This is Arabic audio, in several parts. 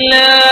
الله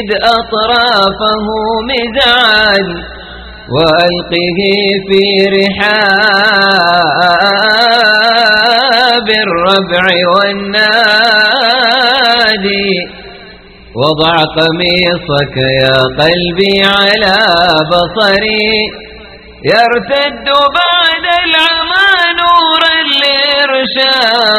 تجد أطرافه مزعاج وألقه في رحاب الربع والنادي وضع قميصك يا قلبي على بصري يرتد بعد العمى نورا لإرشادي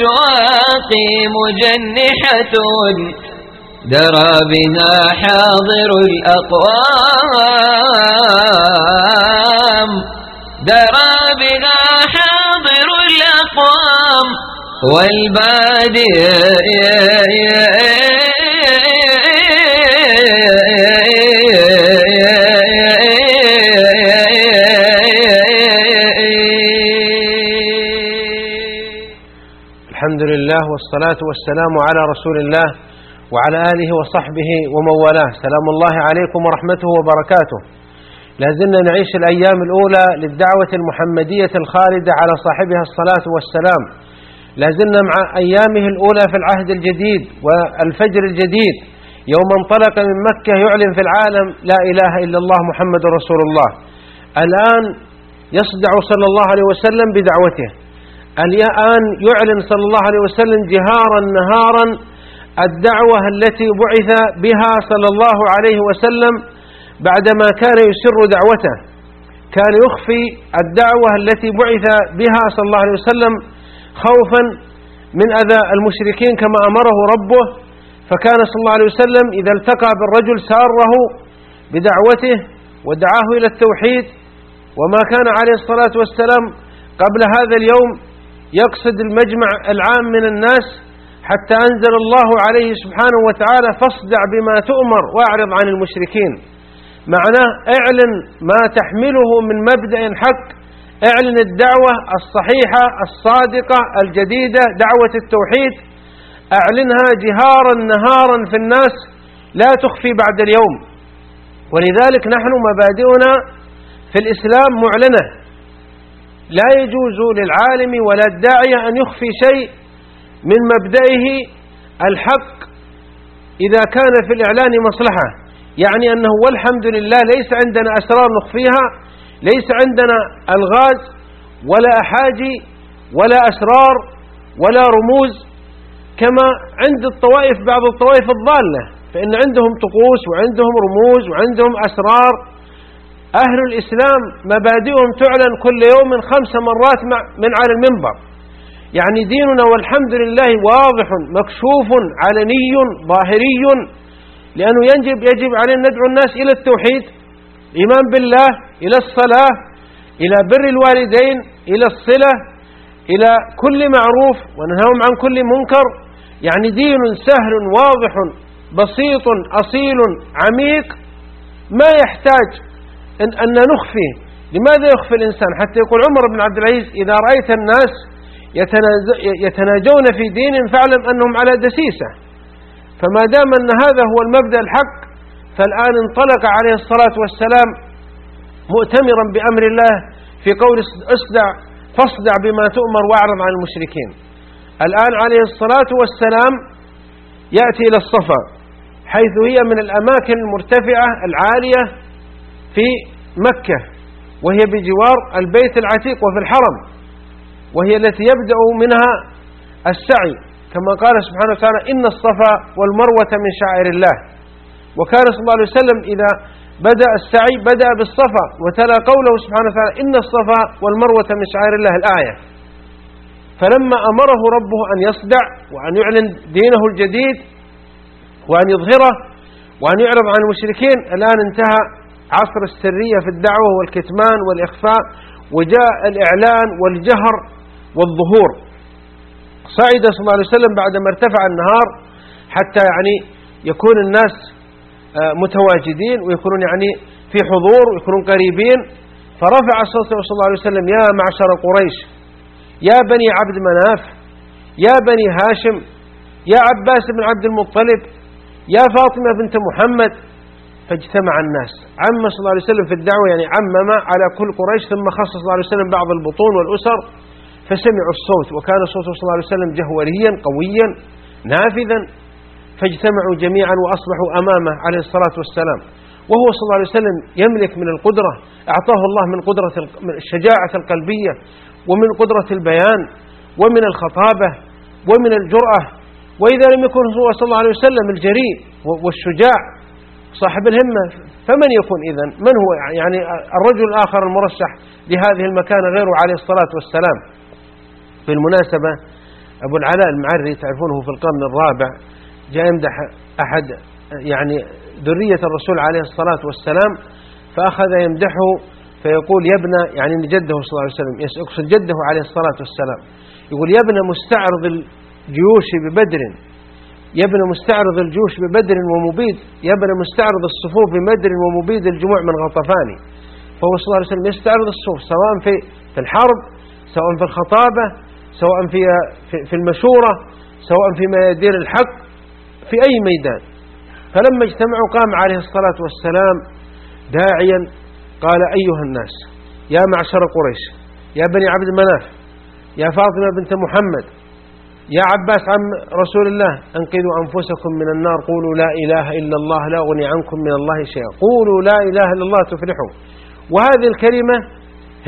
لمكة أشواقي مجنحة درى بها حاضر الأقوام. درى بها حاضر الأقوام والبادي الحمد لله والصلاة والسلام على رسول الله وعلى آله وصحبه ومن والاه سلام الله عليكم ورحمته وبركاته. لازلنا نعيش الأيام الأولى للدعوة المحمدية الخالدة على صاحبها الصلاة والسلام. لازلنا مع أيامه الأولى في العهد الجديد والفجر الجديد. يوم انطلق من مكة يعلن في العالم لا إله إلا الله محمد رسول الله. الآن يصدع صلى الله عليه وسلم بدعوته. الآن يعلن صلى الله عليه وسلم جهارا نهارا الدعوة التي بعث بها صلى الله عليه وسلم بعدما كان يسر دعوته. كان يخفي الدعوة التي بعث بها صلى الله عليه وسلم خوفا من أذى المشركين كما أمره ربه. فكان صلى الله عليه وسلم إذا التقى بالرجل ساره بدعوته ودعاه إلى التوحيد. وما كان عليه الصلاة والسلام قبل هذا اليوم يقصد المجمع العام من الناس حتى أنزل الله عليه سبحانه وتعالى فاصدع بما تؤمر وأعرض عن المشركين. معناه اعلن ما تحمله من مبدأ حق اعلن الدعوة الصحيحة الصادقة الجديدة دعوة التوحيد. اعلنها جهارا نهارا في الناس لا تخفي بعد اليوم. ولذلك نحن مبادئنا في الإسلام معلنة. لا يجوز للعالم ولا الداعية أن يخفي شيء من مبدئه الحق إذا كان في الإعلان مصلحة. يعني أنه والحمد لله ليس عندنا أسرار نخفيها ليس عندنا ألغاز ولا أحاجي ولا أسرار ولا رموز. كما عند الطوائف بعض الطوائف الضالة فإن عندهم طقوس وعندهم رموز وعندهم أسرار أهل الإسلام مبادئهم تعلن كل يوم خمس مرات من على المنبر. يعني ديننا والحمد لله واضح مكشوف علني ظاهري. لأنه يجب, يجب علينا ندعو الناس إلى التوحيد الإيمان بالله إلى الصلاة إلى بر الوالدين إلى الصلة إلى كل معروف وننهاهم عن كل منكر. يعني دين سهل واضح بسيط أصيل عميق ما يحتاج أن, أن نخفي. لماذا يخفي الإنسان؟ حتى يقول عمر بن عبد العزيز إذا رأيت الناس يتناجون في دين فاعلم أنهم على دسيسة. فما دام أن هذا هو المبدأ الحق فالآن انطلق عليه الصلاة والسلام مؤتمرا بأمر الله في قول اصدع فاصدع بما تؤمر واعرض عن المشركين. الآن عليه الصلاة والسلام يأتي إلى الصفا حيث هي من الأماكن المرتفعة العالية في مكة وهي بجوار البيت العتيق وفي الحرم وهي التي يبدأ منها السعي. كما قال سبحانه وتعالى إن الصفا والمروة من شعائر الله. وكان صلى الله عليه وسلم إذا بدأ السعي بدأ بالصفا وتلا قوله سبحانه وتعالى إن الصفا والمروة من شعائر الله. الآية. فلما أمره ربه أن يصدع وأن يعلن دينه الجديد وأن يظهره وأن يعرض عن المشركين الآن انتهى عصر السرية في الدعوة والكتمان والإخفاء وجاء الإعلان والجهر والظهور. صعد صلى الله عليه وسلم بعدما ارتفع النهار حتى يعني يكون الناس آه، متواجدين ويكونون يعني في حضور ويكونون قريبين. فرفع الصوت صلى الله عليه وسلم يا معشر قريش يا بني عبد مناف يا بني هاشم يا عباس بن عبد المطلب يا فاطمة بنت محمد فاجتمع الناس. عم صلى الله عليه وسلم في الدعوة يعني عمم على كل قريش ثم خصص صلى الله عليه وسلم بعض البطون والأسر فسمعوا الصوت وكان صوت صلى الله عليه وسلم جهوريا قويا نافذا فاجتمعوا جميعا وأصبحوا أمامه عليه الصلاة والسلام. وهو صلى الله عليه وسلم يملك من القدرة أعطاه الله من قدرة الشجاعة القلبية ومن قدرة البيان ومن الخطابة ومن الجرأة وإذا لم يكن هو صلى الله عليه وسلم الجريء والشجاع صاحب الهمة. فمن يكون إذن؟ من هو؟ يعني الرجل الآخر المرشح لهذه المكانة غيره عليه الصلاة والسلام. بالمناسبة أبو العلاء المعري تعرفونه في القرن الرابع جاء يمدح أحد يعني ذرية الرسول عليه الصلاة والسلام فأخذ يمدحه فيقول يا ابن يعني جده صلى الله عليه وسلم يقصد جده عليه الصلاة والسلام. يقول يا ابن مستعرض الجيوش ببدر. يا ابن مستعرض الجيوش ببدر ومبيد يا ابن مستعرض الصفوف بمدر ومبيد الجموع من غطفان. فهو صلى الله عليه وسلم يستعرض الصفوف سواء في في الحرب سواء في الخطابة سواء في في المشورة سواء في ميادين الحق في أي ميدان. فلما اجتمعوا قام عليه الصلاة والسلام داعيا قال أيها الناس يا معشر قريش يا بني عبد مناف يا فاطمة بنت محمد يا عباس عم رسول الله أنقذوا أنفسكم من النار. قولوا لا إله إلا الله لا أغني عنكم من الله شيئا. قولوا لا إله إلا الله تفلحوا. وهذه الكلمة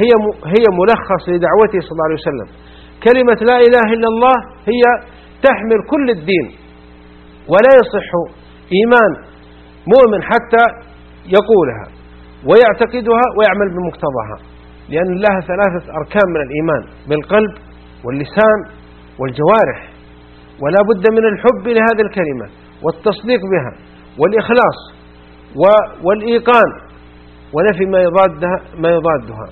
هي هي ملخص لدعوته صلى الله عليه وسلم. كلمة لا إله إلا الله هي تحمل كل الدين ولا يصح إيمان مؤمن حتى يقولها ويعتقدها ويعمل بمقتضاها لأن لها ثلاثة أركان من الإيمان بالقلب واللسان والجوارح ولا بد من الحب لهذه الكلمة والتصديق بها والإخلاص والإيقان ونفي ما يضادها, ما يضادها.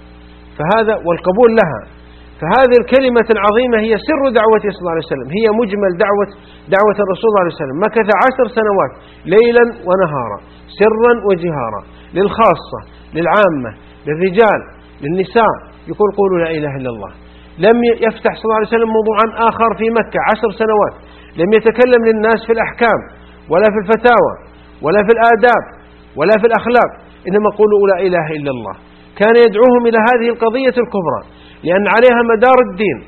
فهذا والقبول لها. فهذه الكلمة العظيمة هي سر دعوته صلى الله عليه وسلم هي مجمل دعوة دعوة الرسول صلى الله عليه وسلم. مكث عشر سنوات ليلا ونهارا سرا وجهارا للخاصة للعامة للرجال للنساء. يقول قولوا لا إله إلا الله. لم يفتح صلى الله عليه وسلم موضوعا آخر في مكة عشر سنوات. لم يتكلم للناس في الأحكام ولا في الفتاوى ولا في الآداب ولا في الأخلاق إنما قولوا لا إله إلا الله. كان يدعوهم إلى هذه القضية الكبرى لأن عليها مدار الدين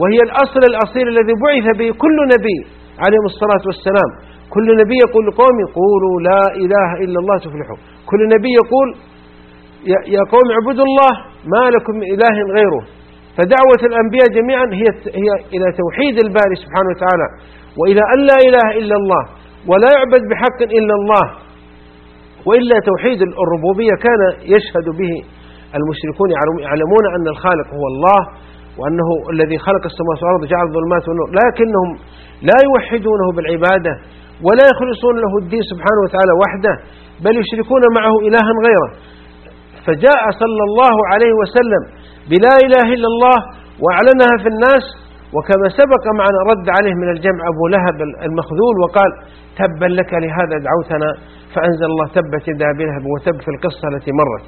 وهي الأصل الأصيل الذي بعث به كل نبي عليه الصلاة والسلام. كل نبي يقول لقوم قولوا لا إله إلا الله تفلحوا. كل نبي يقول يا قوم اعبدوا الله ما لكم إله غيره. فدعوة الأنبياء جميعا هي هي إلى توحيد الباري سبحانه وتعالى. وإلى أن لا إله إلا الله ولا يعبد بحق إلا الله وإلا توحيد الربوبية كان يشهد به المشركون يعلمون أن الخالق هو الله وأنه الذي خلق السماوات والأرض جعل الظلمات والنور. لكنهم لا يوحدونه بالعبادة ولا يخلصون له الدين سبحانه وتعالى وحده بل يشركون معه إلها غيره. فجاء صلى الله عليه وسلم بلا إله إلا الله وأعلنها في الناس. وكما سبق معنا رد عليه من الجمع أبو لهب المخذول وقال تبا لك لهذا دعوتنا فأنزل الله تبت يدا بلهب وتب في القصة التي مرت.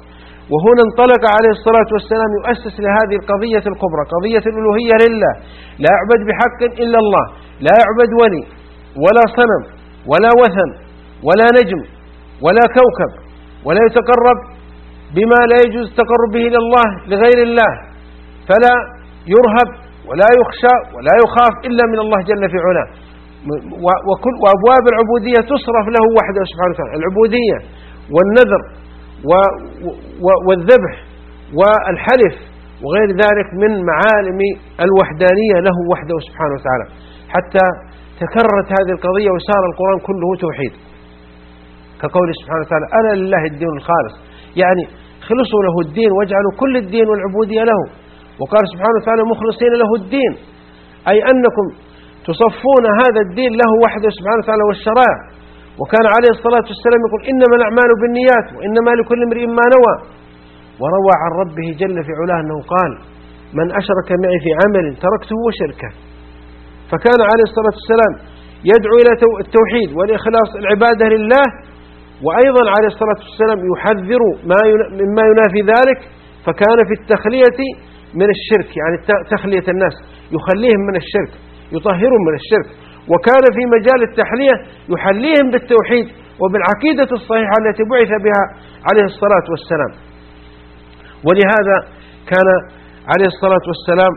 وهنا انطلق عليه الصلاة والسلام يؤسس لهذه القضية الكبرى قضية الألوهية لله. لا يعبد بحق إلا الله لا يعبد ولي ولا صنم ولا وثن ولا نجم ولا كوكب ولا يتقرب بما لا يجوز التقرب به إلى الله لغير الله. فلا يرهب ولا يخشى ولا يخاف إلا من الله جل في علاه. وكل وأبواب العبودية تصرف له وحده سبحانه وتعالى. العبودية والنذر والذبح والحلف وغير ذلك من معالم الوحدانية له وحده سبحانه وتعالى. حتى تكررت هذه القضية وصار القرآن كله توحيد. كقوله سبحانه وتعالى ألا لله الدين الخالص. يعني خلصوا له الدين واجعلوا كل الدين والعبودية له. وقال سبحانه وتعالى مخلصين له الدين. أي أنكم تصفون هذا الدين له وحده سبحانه وتعالى والشرائع وكان عليه الصلاة والسلام يقول إنما الأعمال بالنيات وإنما لكل امرئ ما نوى. وروى عن ربه جل في علاه أنه قال من أشرك معي في عمل تركته وشركه فكان عليه الصلاة والسلام يدعو إلى التوحيد والإخلاص العبادة لله وأيضا عليه الصلاة والسلام يحذر ما مما ينافي ذلك فكان في التخلية من الشرك يعني تخلية الناس يخليهم من الشرك يطهرهم من الشرك. وكان في مجال التحلية يحليهم بالتوحيد وبالعقيدة الصحيحة التي بعث بها عليه الصلاة والسلام. ولهذا كان عليه الصلاة والسلام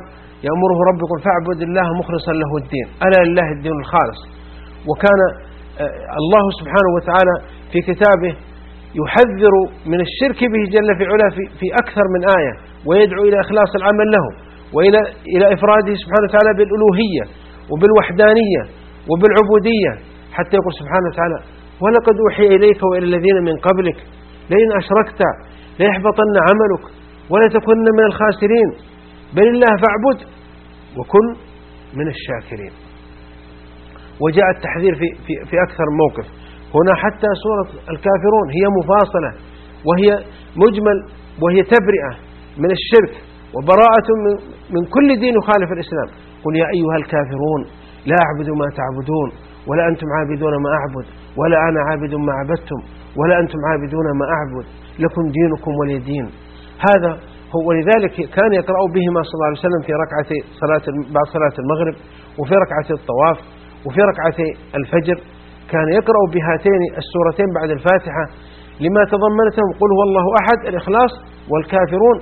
يأمره ربكم فاعبد الله مخلصا له الدين ألا لله الدين الخالص. وكان آه، الله سبحانه وتعالى في كتابه يحذر من الشرك به جل في علاه في, في أكثر من آية ويدعو إلى إخلاص العمل له وإلى إلى إفراده سبحانه وتعالى بالألوهية وبالوحدانية وبالعبودية حتى يقول سبحانه وتعالى ولقد أوحي إليك وإلى الذين من قبلك لئن أشركت ليحبطن عملك ولا تكن من الخاسرين بل الله فاعبد وكن من الشاكرين. وجاء التحذير في, في, في أكثر موقف. هنا حتى سورة الكافرون هي مفاصلة وهي مجمل وهي تبرئة من الشرك وبراءة من, كل دين يخالف الإسلام. قل يا أيها الكافرون لا أعبد ما تعبدون ولا أنتم عابدون ما أعبد ولا أنا عابد ما عبدتم ولا أنتم عابدون ما أعبد. لكم دينكم ولي دين. هذا هو ولذلك كان يقرأ بهما صلى الله عليه وسلم في ركعة صلاة بعد صلاة المغرب وفي ركعة الطواف وفي ركعة الفجر. كان يقرأ بهاتين السورتين بعد الفاتحة لما تضمنتهم قل هو الله أحد الإخلاص والكافرون.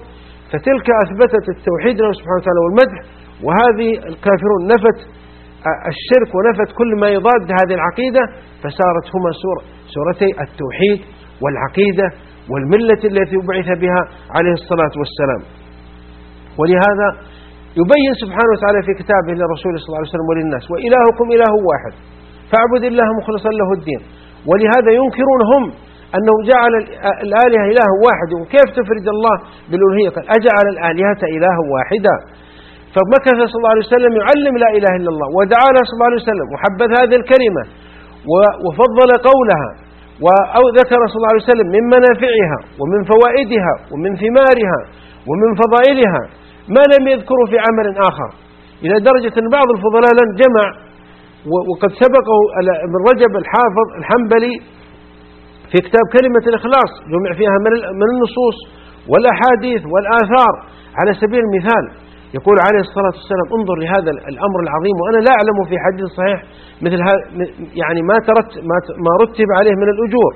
فتلك أثبتت التوحيد له سبحانه وتعالى والمدح وهذه الكافرون نفت الشرك ونفت كل ما يضاد هذه العقيدة فصارت هما سورة سورتي التوحيد والعقيدة والملة التي بعث بها عليه الصلاة والسلام. ولهذا يبين سبحانه وتعالى في كتابه للرسول صلى الله عليه وسلم وللناس وإلهكم إله واحد. فاعبد الله مخلصا له الدين. ولهذا ينكرون هم أنه جعل الآلهة إله واحد. وكيف تفرد الله بالألوهية؟ قال أجعل الآلهة إله واحدا. فمكث صلى الله عليه وسلم يعلم لا إله إلا الله ودعا صلى الله عليه وسلم وحبذ هذه الكلمة وفضل قولها أو ذكر صلى الله عليه وسلم من منافعها ومن فوائدها ومن ثمارها ومن فضائلها ما لم يذكره في عمل آخر. إلى درجة أن بعض الفضلاء جمع وقد سبقه ابن رجب الحافظ الحنبلي في كتاب كلمة الإخلاص جمع فيها من النصوص والأحاديث والآثار على سبيل المثال. يقول عليه الصلاة والسلام انظر لهذا الأمر العظيم وأنا لا أعلم في حديث صحيح مثل يعني ما ترت ما رتب عليه من الأجور.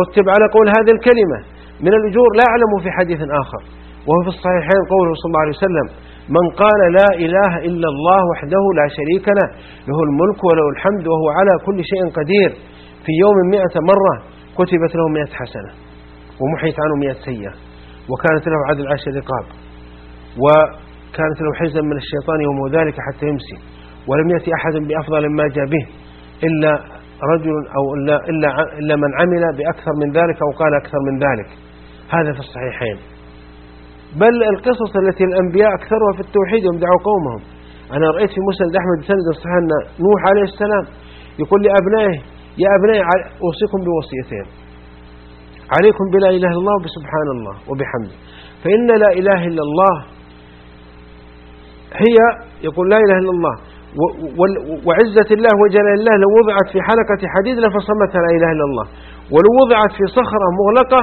رتب على قول هذه الكلمة من الأجور لا أعلم في حديث آخر. وهو في الصحيحين قوله صلى الله عليه وسلم من قال لا إله إلا الله وحده لا شريك له له الملك وله الحمد وهو على كل شيء قدير. في يوم مئة مرة كتبت له مئة حسنة ومحيت عنه مئة سيئة وكانت له عدل عشر رقاب وكانت له حزا من الشيطان يوم ذلك حتى يمسي ولم يأتي أحد بأفضل ما جاء به إلا رجل أو إلا, إلا, إلا من عمل بأكثر من ذلك أو قال أكثر من ذلك. هذا في الصحيحين. بل القصص التي الأنبياء أكثرها في التوحيد يوم دعوا قومهم. أنا رأيت في مسند أحمد بسند الصحيح أن نوح عليه السلام يقول لأبنائه يا أبنائي أوصيكم بوصيتين. عليكم بلا إله إلا الله وبسبحان الله وبحمده. فإن لا إله إلا الله هي يقول لا إله إلا الله وعزة الله وجلال الله لو وضعت في حلقة حديد لفصمتها لا إله إلا الله ولو وضعت في صخرة مغلقة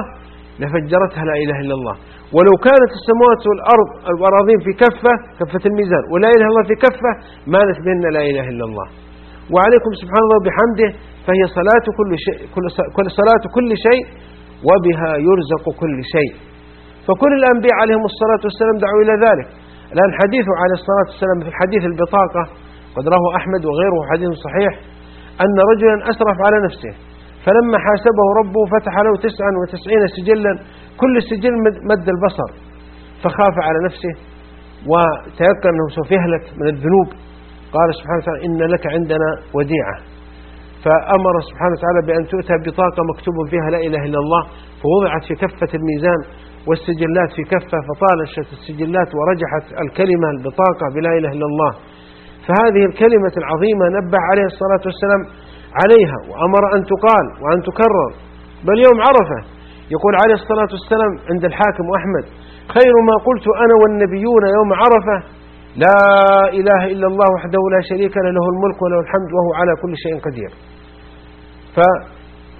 لفجرتها لا إله إلا الله. ولو كانت السماوات والأرض والأراضين في كفة كفة الميزان ولا إله إلا الله في كفة مالت بهن لا إله إلا الله. وعليكم سبحان الله بحمده فهي صلاة كل شيء كل صلاة كل شيء وبها يرزق كل شيء. فكل الأنبياء عليهم الصلاة والسلام دعوا إلى ذلك. الآن حديثه عليه الصلاة والسلام في حديث البطاقة قد رواه أحمد وغيره حديث صحيح أن رجلا أسرف على نفسه. فلما حاسبه ربه فتح له تسعا وتسعين سجلا كل سجل مد البصر فخاف على نفسه وتيقن أنه سوف يهلك من الذنوب. قال سبحانه وتعالى إن لك عندنا وديعة. فأمر سبحانه وتعالى بأن تؤتى بطاقة مكتوب فيها لا إله إلا الله فوضعت في كفة الميزان والسجلات في كفة فطالشت السجلات ورجحت الكلمة البطاقة بلا إله إلا الله. فهذه الكلمة العظيمة نبه عليه الصلاة والسلام عليها وأمر أن تقال وأن تكرر. بل يوم عرفة يقول عليه الصلاة والسلام عند الحاكم أحمد خير ما قلت أنا والنبيون يوم عرفة لا إله إلا الله وحده لا شريك له له الملك وله الحمد وهو على كل شيء قدير. ف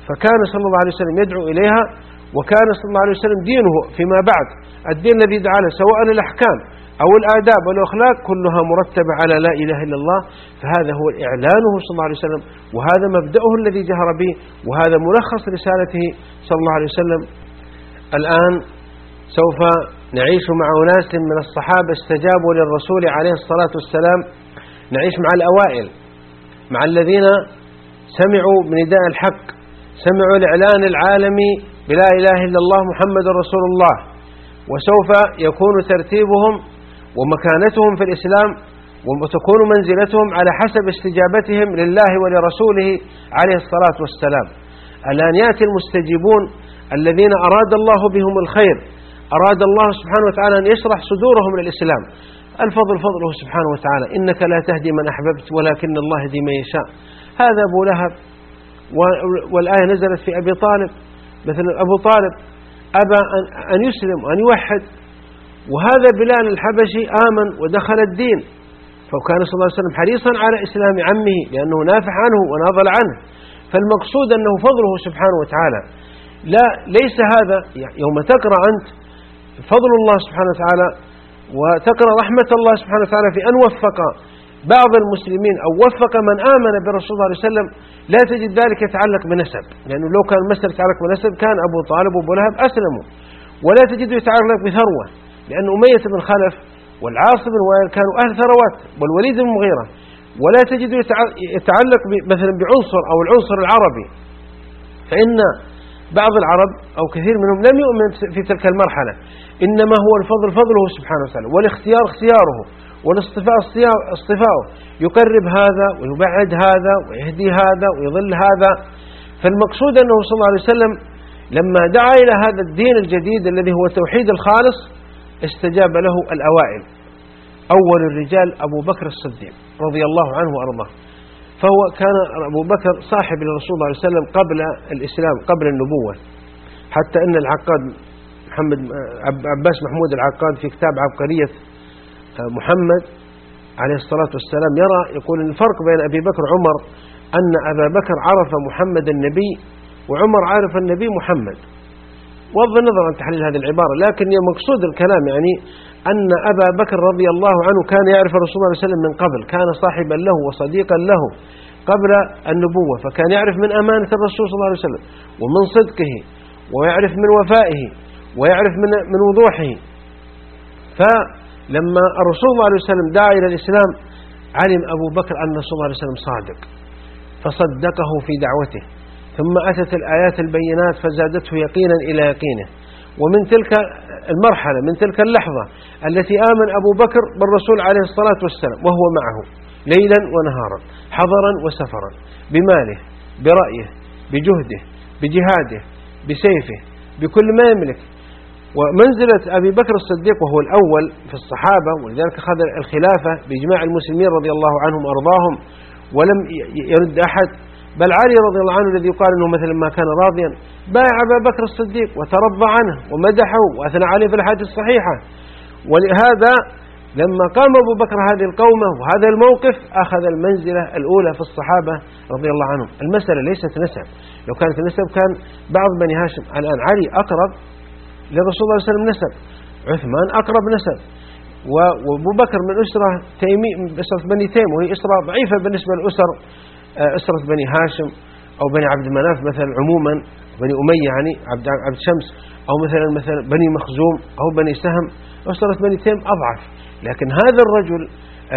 فكان صلى الله عليه وسلم يدعو إليها وكان صلى الله عليه وسلم دينه فيما بعد. الدين الذي دعا له سواء الأحكام أو الآداب والأخلاق كلها مرتبة على لا إله إلا الله فهذا هو إعلانه صلى الله عليه وسلم وهذا مبدأه الذي جهر به وهذا ملخص رسالته صلى الله عليه وسلم. الآن سوف نعيش مع أناس من الصحابة استجابوا للرسول عليه الصلاة والسلام. نعيش مع الأوائل مع الذين سمعوا بنداء الحق سمعوا الإعلان العالمي بلا إله إلا الله محمد رسول الله. وسوف يكون ترتيبهم ومكانتهم في الإسلام وتكون منزلتهم على حسب استجابتهم لله ولرسوله عليه الصلاة والسلام. الآن يأتي المستجيبون الذين أراد الله بهم الخير أراد الله سبحانه وتعالى أن يشرح صدورهم للإسلام. الفضل فضله سبحانه وتعالى إنك لا تهدي من أحببت ولكن الله يهدي من يشاء. هذا أبو لهب والآية نزلت في أبي طالب. مثلا أبو طالب أبى أن يسلم وأن يوحد. وهذا بلال الحبشي آمن ودخل الدين. فكان صلى الله عليه وسلم حريصا على إسلام عمه لأنه نافح عنه وناضل عنه. فالمقصود أنه فضله سبحانه وتعالى. لا ليس هذا يوم تقرأ أنت فضل الله سبحانه وتعالى وتقرأ رحمة الله سبحانه وتعالى في أن وفق بعض المسلمين أو وفق من آمن برسول الله صلى الله عليه وسلم لا تجد ذلك يتعلق بنسب. لأنه لو كان المسألة يتعلق بنسب كان أبو طالب وأبو لهب أسلموا. ولا تجده يتعلق بثروة. لأن أمية بن خلف والعاص بن وائل كانوا أهل ثروات والوليد بن مغيرة. ولا تجده يتعلق مثلا بعنصر أو العنصر العربي. فإن بعض العرب أو كثير منهم لم يؤمن في تلك المرحلة. إنما هو الفضل فضله سبحانه وتعالى والاختيار اختياره والاصطفاء اصطفاؤه يقرب هذا ويبعد هذا ويهدي هذا ويضل هذا. فالمقصود أنه صلى الله عليه وسلم لما دعا إلى هذا الدين الجديد الذي هو التوحيد الخالص استجاب له الأوائل. أول الرجال أبو بكر الصديق رضي الله عنه وأرضاه. فهو كان أبو بكر صاحب لرسول الله صلى الله عليه وسلم قبل الإسلام قبل النبوة. حتى أن العقاد محمد عباس محمود العقاد في كتاب عبقرية محمد عليه الصلاة والسلام يرى يقول الفرق بين أبي بكر وعمر أن أبا بكر عرف محمد النبي وعمر عرف النبي محمد. وض النظر عن تحليل هذه العبارة لكن مقصود الكلام يعني أن أبا بكر رضي الله عنه كان يعرف الرسول صلى الله عليه وسلم من قبل كان صاحبا له وصديقا له قبل النبوة فكان يعرف من أمانة الرسول صلى الله عليه وسلم ومن صدقه ويعرف من وفائه ويعرف من من وضوحه. فلما الرسول صلى الله عليه وسلم دعا إلى الإسلام علم أبو بكر أن الرسول صلى الله عليه وسلم صادق فصدقه في دعوته. ثم أتت الآيات البينات فزادته يقينا إلى يقينه. ومن تلك المرحلة من تلك اللحظة التي آمن أبو بكر بالرسول عليه الصلاة والسلام وهو معه ليلا ونهارا حضرا وسفرا بماله برأيه بجهده بجهاده بسيفه بكل ما يملك. ومنزلة أبي بكر الصديق وهو الأول في الصحابة ولذلك أخذ الخلافة بإجماع المسلمين رضي الله عنهم وأرضاهم ولم يرد أحد بل علي رضي الله عنه الذي يقال أنه مثلا ما كان راضيا باع أبا بكر الصديق وترضى عنه ومدحه وأثنى عليه في الحديث الصحيحة. ولهذا لما قام أبو بكر هذه القومة وهذا الموقف أخذ المنزلة الأولى في الصحابة رضي الله عنهم. المسألة ليست نسب. لو كانت نسب كان بعض بني هاشم الآن علي أقرب للرسول صلى الله عليه وسلم نسب عثمان أقرب نسب وأبو بكر من أسرة تيمي أسرة بني تيم وهي أسرة ضعيفة بالنسبة لأسر آه، أسرة بني هاشم أو بني عبد مناف مثلا عموما بني أمية يعني عبد عبد شمس أو مثلا مثلا بني مخزوم أو بني سهم أسرة بني تيم أضعف. لكن هذا الرجل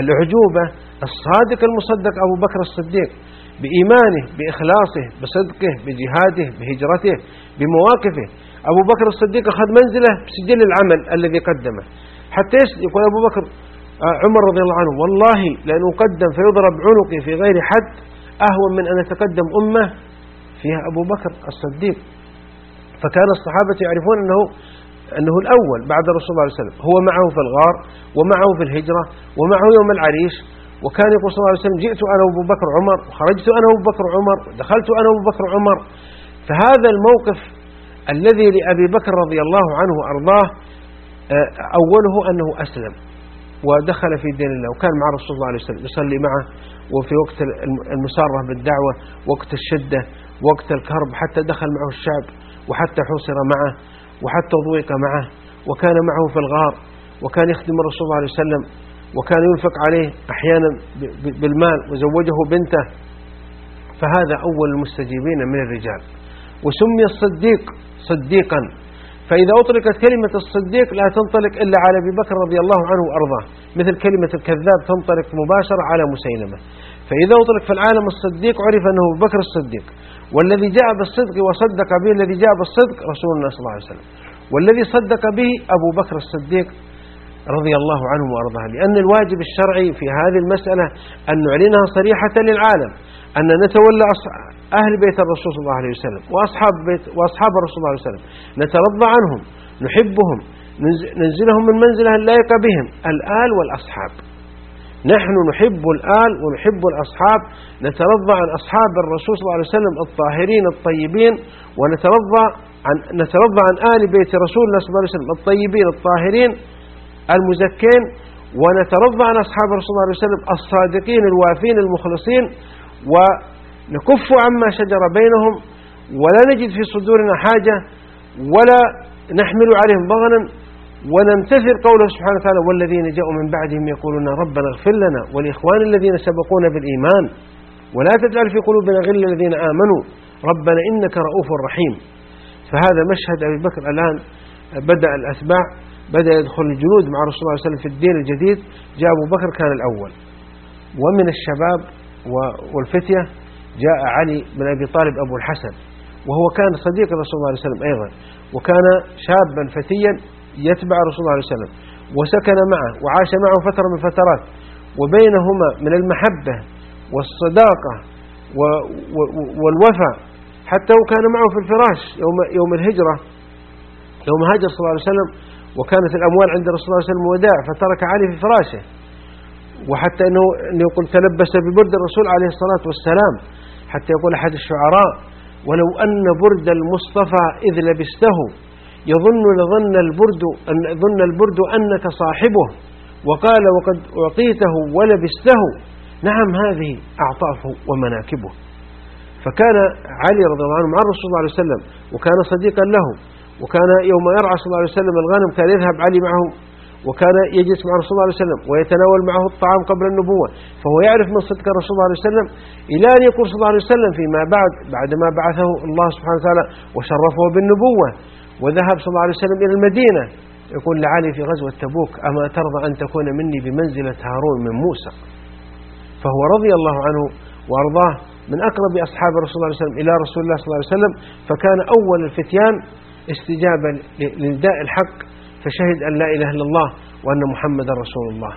العجوبة الصادق المصدق أبو بكر الصديق بإيمانه بإخلاصه بصدقه بجهاده بهجرته بمواقفه. أبو بكر الصديق أخذ منزله بسجل العمل الذي قدمه. حتى يقول أبو بكر آه، عمر رضي الله عنه والله لأن أقدم فيضرب عنقي في غير حد أهون من أن أتقدم أمة فيها أبو بكر الصديق. فكان الصحابة يعرفون أنه أنه الأول بعد صلى الله عليه وسلم. هو معه في الغار ومعه في الهجرة ومعه يوم العريش وكان يقول صلى الله عليه وسلم جئت أنا وأبو بكر عمر وخرجت أنا وأبو بكر عمر ودخلت أنا وأبو بكر عمر. فهذا الموقف الذي لأبي بكر رضي الله عنه وأرضاه آه، أوله أنه أسلم ودخل في دين الله وكان مع صلى الله عليه وسلم يصلي معه وفي وقت المسارة بالدعوة وقت الشدة وقت الكرب حتى دخل معه الشعب وحتى حوصر معه وحتى ضويق معه وكان معه في الغار وكان يخدم الرسول صلى الله عليه وسلم وكان ينفق عليه أحيانا بالمال وزوجه بنته. فهذا أول المستجيبين من الرجال. وسمي الصديق صديقا. فإذا أطلقت كلمة الصديق لا تنطلق إلا على أبي بكر رضي الله عنه وأرضاه. مثل كلمة الكذاب تنطلق مباشرة على مسيلمة. فإذا أطلق في العالم الصديق عرف أنه أبو بكر الصديق. والذي جاء بالصدق وصدق به الذي جاء بالصدق رسول الله صلى الله عليه وسلم. والذي صدق به أبو بكر الصديق رضي الله عنه وأرضاه. لأن الواجب الشرعي في هذه المسألة أن نعلنها صريحة للعالم. أن نتولى أهل بيت الرسول صلى الله عليه وسلم وأصحاب, بيت وأصحاب الرسول صلى الله عليه وسلم. نترضى عنهم نحبهم ننزلهم من منزلة اللائقة بهم الآل والأصحاب. نحن نحب الآل ونحب الأصحاب. نترضى عن أصحاب الرسول صلى الله عليه وسلم الطاهرين الطيبين ونترضى عن نترضى عن آل بيت رسول الله صلى الله عليه وسلم الطيبين الطاهرين المزكين ونترضى عن أصحاب الرسول صلى الله عليه وسلم الصادقين الوافين المخلصين ونكف عما شجر بينهم ولا نجد في صدورنا حاجة ولا نحمل عليهم ضغنا ونمتثل قوله سبحانه وتعالى والذين جاءوا من بعدهم يقولون ربنا اغفر لنا ولإخوان الذين سبقونا بالإيمان ولا تجعل في قلوبنا غل الذين آمنوا ربنا إنك رؤوف رحيم. فهذا مشهد أبي بكر الآن بدأ الأتباع بدأ يدخل الجنود مع رسول الله صلى الله عليه وسلم في الدين الجديد جاء أبو بكر كان الأول. ومن الشباب والفتية جاء علي بن أبي طالب أبو الحسن وهو كان صديق رسول الله عليه وسلم أيضا وكان شابا فتيا يتبع رسول الله عليه وسلم وسكن معه وعاش معه فترة من فترات وبينهما من المحبة والصداقة والوفاء حتى وكان معه في الفراش يوم, يوم الهجرة يوم هاجر صلى الله عليه وسلم وكانت الأموال عند رسول الله صلى الله عليه وسلم وداع فترك علي في فراشه وحتى أنه, أنه يقول تلبس ببرد الرسول عليه الصلاة والسلام. حتى يقول أحد الشعراء ولو أن برد المصطفى إذ لبسته يظن لظن البرد أن ظن البرد أنك صاحبه وقال وقد أعطيته ولبسته. نعم هذه أعطافه ومناكبه. فكان علي رضي الله عنه مع الرسول صلى الله عليه وسلم وكان صديقا له وكان يوم يرعى صلى الله عليه وسلم الغنم كان يذهب علي معه وكان يجلس مع رسول الله صلى الله عليه وسلم ويتناول معه الطعام قبل النبوة فهو يعرف من صدق صلى الله عليه وسلم إلى أن يكون صلى الله عليه وسلم فيما بعد بعدما بعثه الله سبحانه وتعالى وشرفه بالنبوة وذهب صلى الله عليه وسلم إلى المدينة يقول لعلي في غزوة تبوك أما ترضى أن تكون مني بمنزلة هارون من موسى؟ فهو رضي الله عنه وأرضاه من أقرب أصحاب رسول الله عليه وسلم إلى رسول الله صلى الله عليه وسلم فكان أول الفتيان استجابة لنداء الحق فشهد أن لا إله إلا الله وأن محمد رسول الله.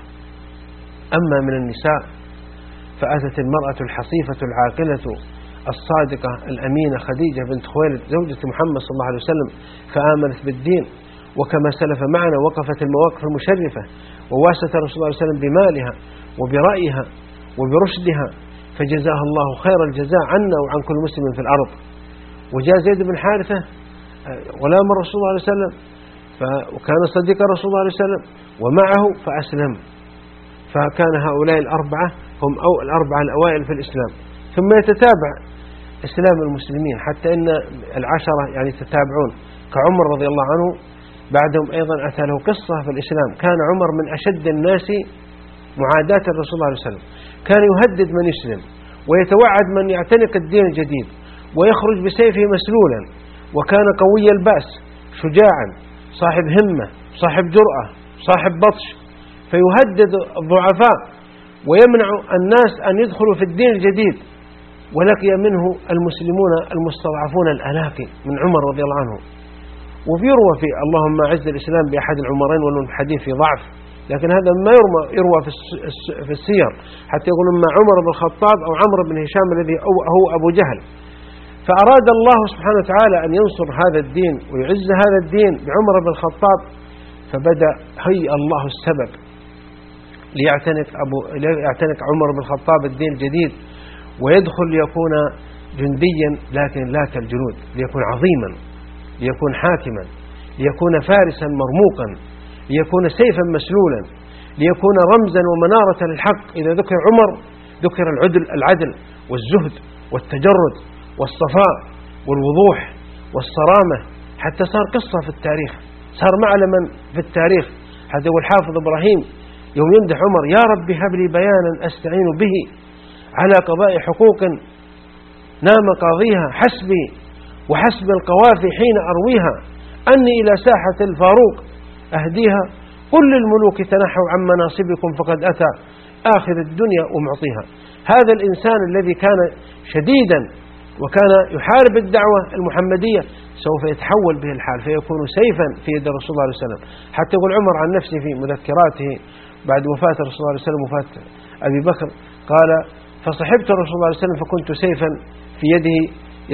أما من النساء فأتت المرأة الحصيفة العاقلة الصادقة الأمينة خديجة بنت خويلد زوجة محمد صلى الله عليه وسلم فآمنت بالدين وكما سلف معنا وقفت المواقف المشرفة وواست رسول الله صلى الله عليه وسلم بمالها وبرأيها وبرشدها فجزاها الله خير الجزاء عنا وعن كل مسلم في الأرض. وجاء زيد بن حارثة غلام الرسول صلى الله عليه وسلم وكان صديق الرسول صلى الله عليه وسلم ومعه فأسلم. فكان هؤلاء الأربعة هم أو الأربعة الأوائل في الإسلام. ثم يتتابع إسلام المسلمين حتى إن العشرة يعني تتابعون كعمر رضي الله عنه بعدهم أيضا أتى له قصة في الإسلام. كان عمر من أشد الناس معاداة الرسول صلى الله عليه وسلم. كان يهدد من يسلم ويتوعد من يعتنق الدين الجديد ويخرج بسيفه مسلولا. وكان قوي البأس شجاعا. صاحب همة صاحب جرأة صاحب بطش. فيهدد الضعفاء ويمنع الناس أن يدخلوا في الدين الجديد. ولقي منه المسلمون المستضعفون الألاقي من عمر رضي الله عنه. وبيروى في اللهم أعز الإسلام بأحد العمرين ولو الحديث في ضعف. لكن هذا ما يروى, يروى في, السير. حتى يقولون ما عمر بن الخطاب أو عمرو بن هشام الذي هو أبو جهل. فأراد الله سبحانه وتعالى أن ينصر هذا الدين ويعز هذا الدين بعمر بن الخطاب فبدأ هيئ الله السبب ليعتنق, أبو ليعتنق عمر بن الخطاب الدين الجديد ويدخل ليكون جنديا لكن لا كالجنود ليكون عظيما ليكون حاكما ليكون فارسا مرموقا ليكون سيفا مسلولا ليكون رمزا ومنارة للحق. إذا ذكر عمر ذكر العدل, العدل والزهد والتجرد. والصفاء والوضوح والصرامة حتى صار قصة في التاريخ. صار معلما في التاريخ. حتى يقول حافظ إبراهيم. يوم يمدح عمر يا رب هب لي بيانا أستعين به على قضاء حقوق نام قاضيها حسبي وحسب القوافي حين أرويها أني إلى ساحة الفاروق أهديها قل للملوك تنحوا عن مناصبكم فقد أتى آخر الدنيا ومعطيها. هذا الإنسان الذي كان شديدا وكان يحارب الدعوة المحمدية سوف يتحول به الحال فيكون سيفا في يد الرسول صلى الله عليه وسلم. حتى يقول عمر عن نفسه في مذكراته بعد وفاة الرسول صلى الله عليه وسلم وفاة أبي بكر قال فصحبت الرسول صلى الله عليه وسلم فكنت سيفا في يده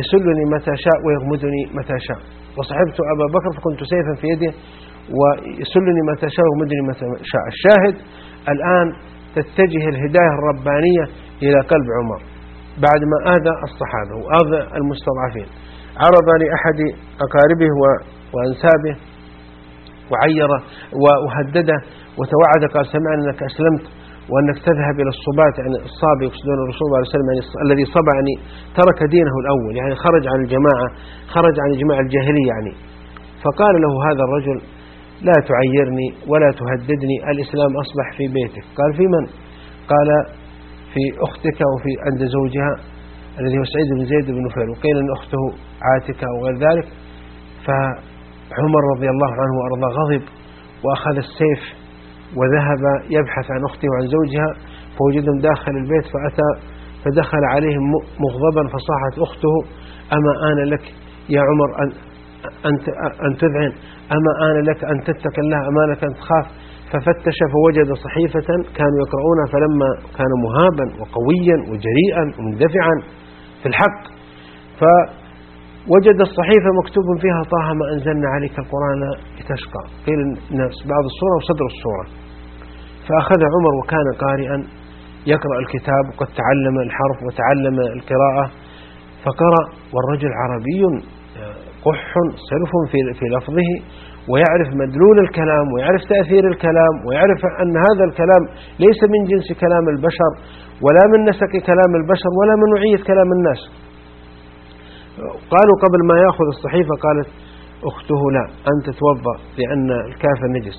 يسلني متى شاء ويغمدني متى شاء. وصحبت أبا بكر فكنت سيفا في يده ويسلني متى شاء ويغمدني متى شاء. الشاهد الآن تتجه الهداية الربانية إلى قلب عمر. بعد ما آذى الصحابة وآذى المستضعفين. عرض لأحد أقاربه وأنسابه وعيره وهدده وتوعد قال سمعنا أنك أسلمت وأنك تذهب إلى الصبات يعني الصابي يقصدون الرسول صلى الله عليه وسلم يعني الذي صبى يعني ترك دينه الأول يعني خرج عن الجماعة خرج عن الجماعة الجاهلية يعني. فقال له هذا الرجل لا تعيرني ولا تهددني الإسلام أصبح في بيتك. قال في من؟ قال في أختك وفي عند زوجها الذي هو سعيد بن زيد بن نفيل وقيل أن أخته عاتكة أو غير ذلك. فعمر رضي الله عنه وأرضاه غضب وأخذ السيف وذهب يبحث عن أخته وعن زوجها فوجدهم داخل البيت فأتى فدخل عليهم مغضبا فصاحت أخته أما آن لك يا عمر أن, أن تذعن أما آن لك أن تتك الله أما لك أن تخاف؟ ففتش فوجد صحيفة كانوا يقرؤونها فلما كان مهابا وقويا وجريئا ومندفعا في الحق فوجد الصحيفة مكتوب فيها طه ما أنزلنا عليك القرآن لتشقى. قيل الناس بعض الصورة وصدر الصورة. فأخذ عمر وكان قارئا يقرأ الكتاب وقد تعلم الحرف وتعلم القراءة فقرأ والرجل عربي قح صرف في لفظه ويعرف مدلول الكلام ويعرف تأثير الكلام ويعرف أن هذا الكلام ليس من جنس كلام البشر ولا من نسك كلام البشر ولا من نوعية كلام الناس. قالوا قبل ما يأخذ الصحيفة قالت أخته لا أنت توضأ لأن الكافر نجس.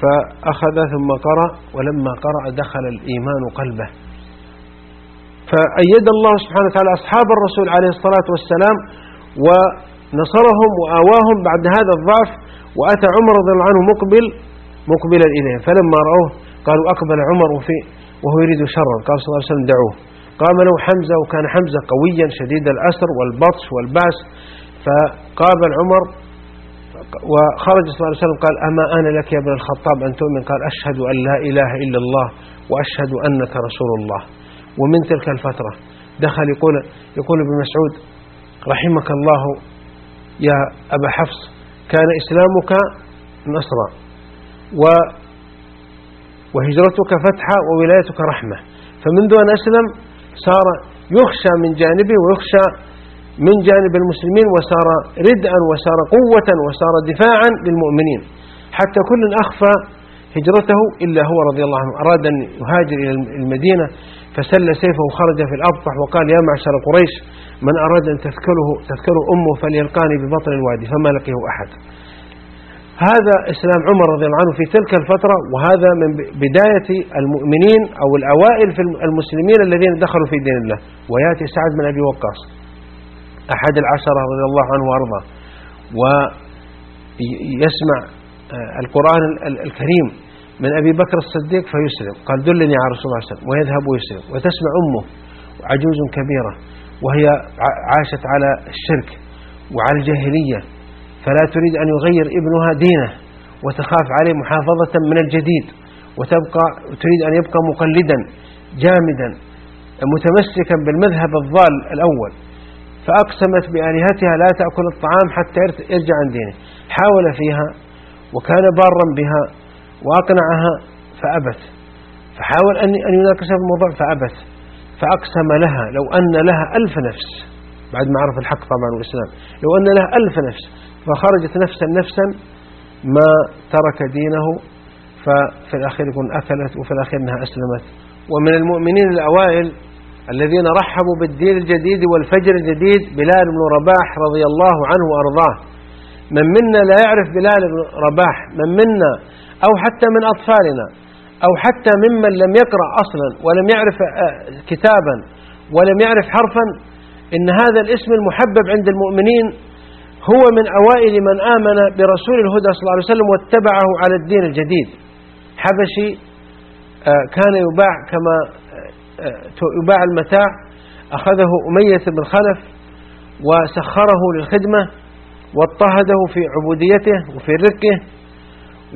فأخذ ثم قرأ ولما قرأ دخل الإيمان قلبه. فأيد الله سبحانه وتعالى أصحاب الرسول عليه الصلاة والسلام ونصرهم وآواهم بعد هذا الضعف وأتى عمر رضي الله عنه مقبل مقبلا إليه فلما رأوه قالوا أقبل عمر في وهو يريد شرا. قال صلى الله عليه وسلم دعوه. قام له حمزة وكان حمزة قويا شديد الأسر والبطش والباس فقابل عمر وخرج صلى الله عليه وسلم قال أما أنا لك يا ابن الخطاب أن تؤمن؟ قال أشهد أن لا إله إلا الله وأشهد أنك رسول الله. ومن تلك الفترة دخل يقول يقول ابن مسعود رحمك الله يا أبا حفص كان إسلامك نصرا و وهجرتك فتحة وولايتك رحمة. فمنذ أن أسلم صار يخشى من جانبه ويخشى من جانب المسلمين وصار ردءا وصار قوة وصار دفاعا للمؤمنين. حتى كل أخفى هجرته إلا هو رضي الله عنه. أراد أن يهاجر إلى المدينة. فسل سيفه وخرج في الأبطح وقال يا معشر قريش من أراد أن تذكره, تذكره أمه فليلقاني ببطن الوادي فما لقيه أحد. هذا إسلام عمر رضي الله عنه في تلك الفترة وهذا من بداية المؤمنين أو الأوائل في المسلمين الذين دخلوا في دين الله. ويأتي سعد بن أبي وقاص أحد العشرة رضي الله عنه وأرضاه ويسمع آه، القرآن الكريم. من أبي بكر الصديق فيسلم قال دلني على رسول الله صلى الله عليه وسلم ويذهب ويسلم وتسمع أمه عجوز كبيرة وهي عاشت على الشرك وعلى الجاهلية فلا تريد أن يغير ابنها دينه وتخاف عليه محافظة من الجديد وتبقى تريد أن يبقى مقلدا جامدا متمسكا بالمذهب الضال الأول. فأقسمت بآلهتها لا تأكل الطعام حتى يرجع عن دينه. حاول فيها وكان بارا بها وأقنعها فأبت. فحاول أن يناقش في الموضوع فأبت. فأقسم لها لو أن لها ألف نفس. بعد ما عرف الحق طبعا والإسلام. لو أن لها ألف نفس فخرجت نفسا نفسا ما ترك دينه ففي الأخير يكون أكلت وفي الأخير أنها أسلمت. ومن المؤمنين الأوائل الذين رحبوا بالدين الجديد والفجر الجديد بلال بن رباح رضي الله عنه وأرضاه. من منا لا يعرف بلال بن رباح؟ من منا أو حتى من أطفالنا أو حتى ممن لم يقرأ أصلا ولم يعرف آه، كتابا ولم يعرف حرفا إن هذا الاسم المحبب عند المؤمنين هو من أوائل من آمن برسول الهدى صلى الله عليه وسلم واتبعه على الدين الجديد. حبشي آه، كان يباع كما آه، يباع المتاع أخذه أمية بن خلف وسخره للخدمة واضطهده في عبوديته وفي ركه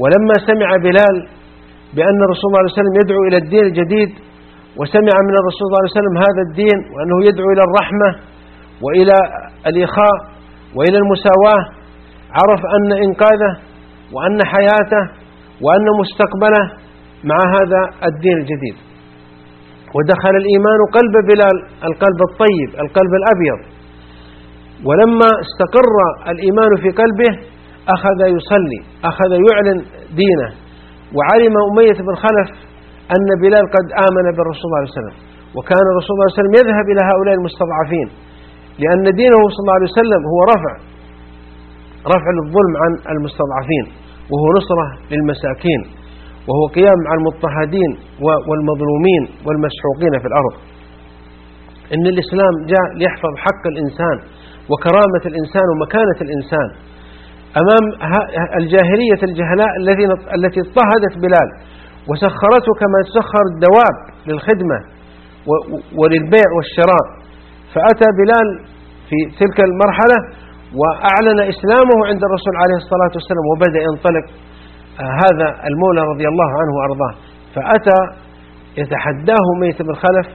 ولما سمع بلال بأن الرسول صلى الله عليه وسلم يدعو إلى الدين الجديد وسمع من الرسول صلى الله عليه وسلم هذا الدين وأنه يدعو إلى الرحمة وإلى الإخاء وإلى المساواة عرف أن إنقاذه وأن حياته وأن مستقبله مع هذا الدين الجديد. ودخل الإيمان قلب بلال القلب الطيب القلب الأبيض. ولما استقر الإيمان في قلبه أخذ يصلي أخذ يعلن دينه. وعلم أمية بن خلف أن بلال قد آمن بالرسول صلى الله عليه وسلم. وكان الرسول صلى الله عليه وسلم يذهب إلى هؤلاء المستضعفين لأن دينه صلى الله عليه وسلم هو رفع رفع الظلم عن المستضعفين وهو نصرة للمساكين وهو قيام مع المضطهدين والمظلومين والمسحوقين في الأرض. إن الإسلام جاء ليحفظ حق الإنسان وكرامة الإنسان ومكانة الإنسان. أمام الجاهلية الجهلاء التي اضطهدت بلال وسخرته كما تسخر الدواب للخدمة وللبيع والشراء. فأتى بلال في تلك المرحلة وأعلن إسلامه عند الرسول عليه الصلاة والسلام وبدأ ينطلق آه، هذا المولى رضي الله عنه وأرضاه. فأتى يتحداه ميت بن خلف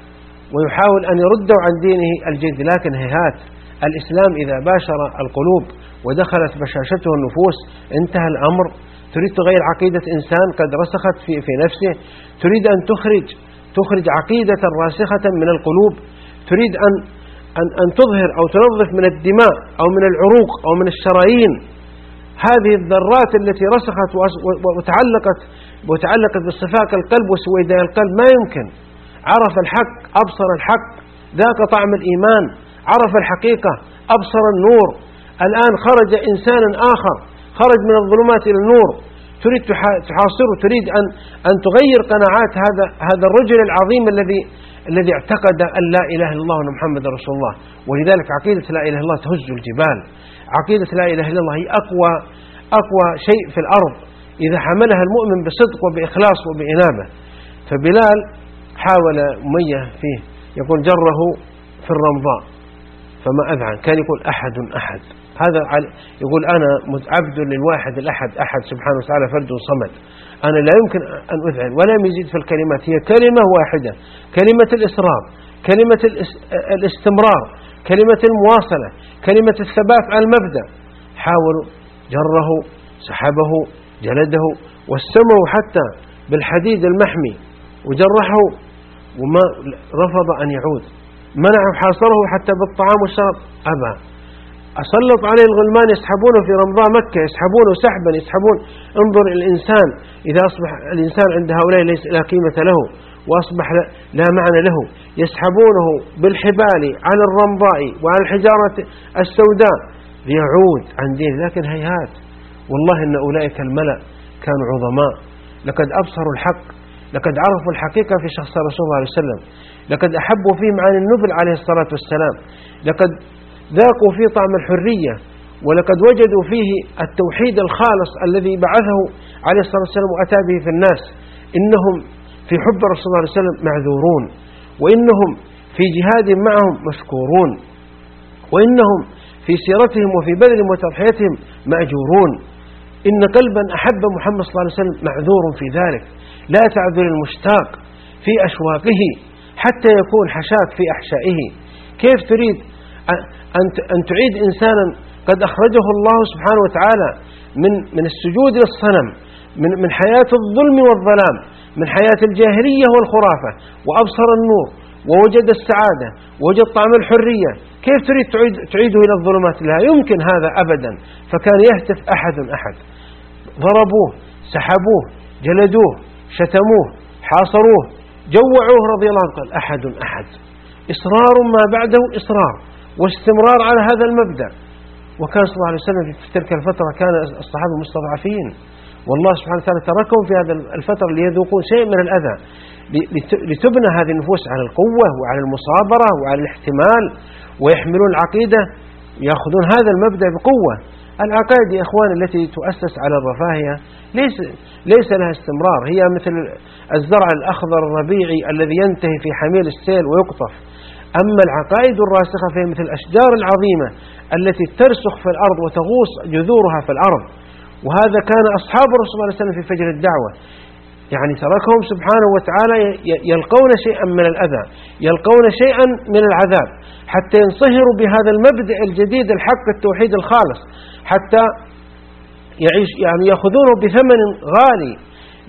ويحاول أن يرده عن دينه الجد لكن هيهات الإسلام إذا باشر القلوب. ودخلت بشاشته النفوس انتهى الأمر. تريد تغير عقيدة إنسان قد رسخت في, في نفسه. تريد أن تخرج تخرج عقيدة راسخة من القلوب. تريد أن أن, أن تظهر أو تنظف من الدماء أو من العروق أو من الشرايين. هذه الذرات التي رسخت وتعلقت وتعلقت بالصفاء القلب وسويداء القلب. ما يمكن. عرف الحق أبصر الحق. ذاق طعم الإيمان. عرف الحقيقة أبصر النور. الآن خرج إنسانا آخر خرج من الظلمات إلى النور. تريد تحاصره تريد أن أن تغير قناعات هذا هذا الرجل العظيم الذي الذي اعتقد أن لا إله إلا الله وأن محمد رسول الله. ولذلك عقيدة لا إله إلا الله تهز الجبال. عقيدة لا إله إلا الله هي أقوى أقوى شيء في الأرض. إذا حملها المؤمن بصدق وبإخلاص وبإنابة. فبلال حاول أمية فيه يقول جره في الرمضاء. فما أذعن كان يقول أحد أحد. هذا يقول أنا عبد للواحد الأحد أحد سبحانه وتعالى فرد صمد. أنا لا يمكن أن أذعن ولا يزيد في الكلمات. هي كلمة واحدة. كلمة الإصرار كلمة الاستمرار كلمة المواصلة كلمة الثبات على المبدأ. حاولوا جره سحبه جلده وسمه حتى بالحديد المحمي وجرحه وما رفض أن يعود. منعه حاصره حتى بالطعام والشراب. أبى. أسلط عليه الغلمان يسحبونه في رمضاء مكة يسحبونه سحبا يسحبون. انظر الإنسان إذا أصبح الإنسان عند هؤلاء ليس لا قيمة له وأصبح لا معنى له. يسحبونه بالحبال على الرمضاء وعلى الحجارة السوداء. ليعود عن دين لكن هيهات. والله إن أولئك الملأ كانوا عظماء. لقد أبصروا الحق لقد عرفوا الحقيقة في شخص رسول الله عليه وسلم. لقد أحبوا فيه معاني النبل عليه الصلاة والسلام. لقد ذاقوا فيه طعم الحرية ولقد وجدوا فيه التوحيد الخالص الذي بعثه عليه الصلاة والسلام وأتى به في الناس. إنهم في حب الرسول صلى الله عليه وسلم معذورون وإنهم في جهاد معهم مشكورون وإنهم في سيرتهم وفي بذلهم وتضحيتهم مأجورون. إن قلبا أحب محمد صلى الله عليه وسلم معذور في ذلك لا تعذر المشتاق في أشواقه حتى يكون حشاك في أحشائه. كيف تريد أن تعيد إنسانا قد أخرجه الله سبحانه وتعالى من من السجود للصنم من من حياة الظلم والظلام من حياة الجاهلية والخرافة وأبصر النور ووجد السعادة ووجد طعم الحرية. كيف تريد تعيد تعيده إلى الظلمات؟ لا يمكن هذا أبدا. فكان يهتف أحد أحد. ضربوه سحبوه جلدوه شتموه حاصروه جوعوه رضي الله عنه. قال أحد أحد إصرار ما بعده إصرار. واستمرار على هذا المبدأ. وكان صلى الله عليه وسلم في تلك الفترة كان الصحابة مستضعفين. والله سبحانه وتعالى تركهم في هذه الفترة ليذوقوا شيء من الأذى. لتبنى هذه النفوس على القوة وعلى المصابرة وعلى الاحتمال ويحملون العقيدة يأخذون هذا المبدأ بقوة. العقائد يا إخوان التي تؤسس على الرفاهية ليس, ليس لها استمرار. هي مثل الزرع الأخضر الربيعي الذي ينتهي في حميل السيل ويقطف. أما العقائد الراسخة فهي مثل الأشجار العظيمة التي ترسخ في الأرض وتغوص جذورها في الأرض. وهذا كان أصحاب الرسول صلى الله عليه وسلم في فجر الدعوة. يعني تركهم سبحانه وتعالى يلقون شيئا من الأذى يلقون شيئا من العذاب حتى ينصهروا بهذا المبدأ الجديد الحق التوحيد الخالص حتى يعيش يعني يأخذونه بثمن غالي.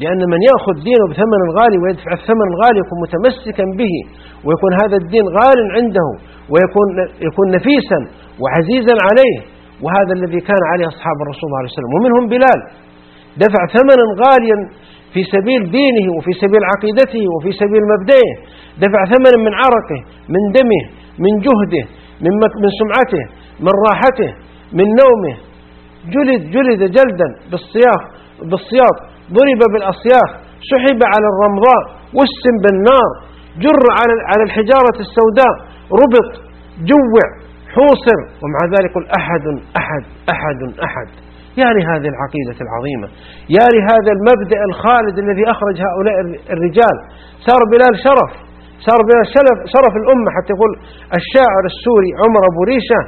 لأن من يأخذ دينه بثمن غالي ويدفع الثمن الغالي يكون متمسكا به ويكون هذا الدين غال عنده ويكون يكون نفيسا وعزيزا عليه. وهذا الذي كان عليه أصحاب الرسول صلى الله عليه وسلم. ومنهم بلال. دفع ثمنا غاليا في سبيل دينه وفي سبيل عقيدته وفي سبيل مبدئه. دفع ثمنا من عرقه من دمه من جهده من, من سمعته من راحته من نومه. جلد جلد جلدا بالصياط. ضرب بالأصياخ سحب على الرمضاء وسم بالنار جر على الحجارة السوداء ربط جوع حوصر ومع ذلك قل أحد أحد أحد أحد. يا لهذه العقيدة العظيمة يا لهذا المبدأ الخالد الذي أخرج هؤلاء الرجال. صار بلال شرف صار بلال شرف, شرف الأمة حتى يقول الشاعر السوري عمر أبو ريشة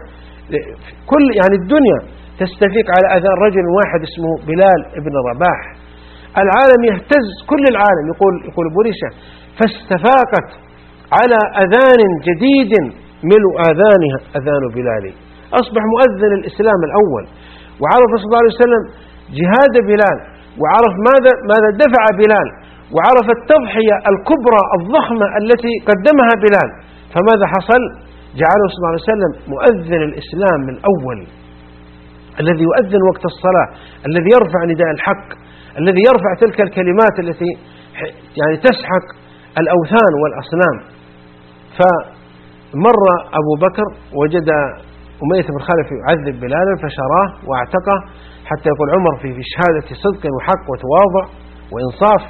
كل يعني الدنيا تستفيق على أذان رجل واحد اسمه بلال ابن رباح. العالم يهتز كل العالم يقول يقول أبو ريشة فاستفاقت على أذان جديد ملء آذانها أذان بلال. أصبح مؤذن الإسلام الأول. وعرف صلى الله عليه وسلم جهاد بلال وعرف ماذا ماذا دفع بلال وعرف التضحية الكبرى الضخمة التي قدمها بلال. فماذا حصل؟ جعله صلى الله عليه وسلم مؤذن الإسلام الأول الذي يؤذن وقت الصلاة الذي يرفع نداء الحق الذي يرفع تلك الكلمات التي يعني تسحق الأوثان والأصنام. فمر أبو بكر وجد أمية بن خالف يعذب بلالا فشراه واعتقه حتى يقول عمر في شهادة صدق وحق وتواضع وإنصاف